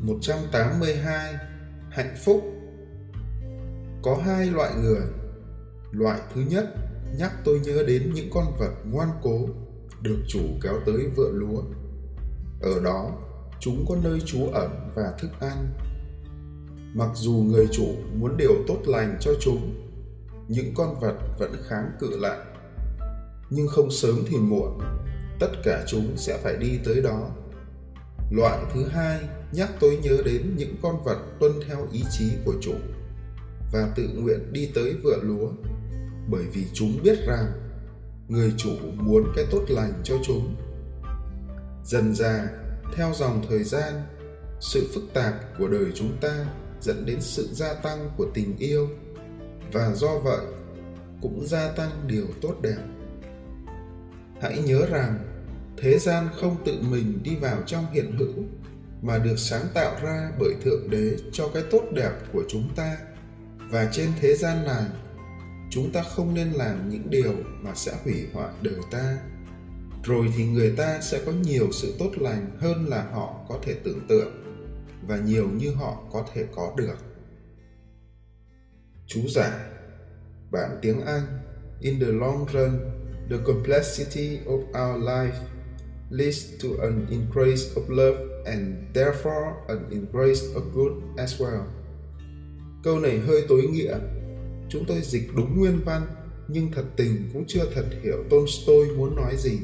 182 Hạnh phúc Có hai loại người Loại thứ nhất nhắc tôi nhớ đến những con vật ngoan cố được chủ kéo tới vựa lúa. Ở đó, chúng có nơi trú ẩn và thức ăn. Mặc dù người chủ muốn điều tốt lành cho chúng, những con vật vẫn kháng cự lại. Nhưng không sớm thì muộn, tất cả chúng sẽ phải đi tới đó. Loại thứ hai, nhắc tôi nhớ đến những con vật tuân theo ý chí của chủ, và tự nguyện đi tới vựa lúa. Bởi vì chúng biết rằng, người chủ muốn cái tốt lành cho chúng. Dần dà, theo dòng thời gian, sự phức tạp của đời chúng ta dẫn đến sự gia tăng của tình yêu, và do vậy cũng gia tăng điều tốt đẹp. Hãy nhớ rằng thế gian không tự mình đi vào trong hiện hữu, mà được sáng tạo ra bởi thượng đế cho cái tốt đẹp của chúng ta. Và trên thế gian này, chúng ta không nên làm những điều mà sẽ hủy hoại đời ta. Rồi thì người ta sẽ có nhiều sự tốt lành hơn là họ có thể tưởng tượng, và nhiều như họ có thể có được. Chú giải bản tiếng anh, in the long run, the complexity of our life leads to an increase of love and therefore an increase of good as well. Câu này hơi tối nghĩa. Chúng tôi dịch đúng nguyên văn, nhưng thật tình cũng chưa thật hiểu Tolstoy muốn nói gì.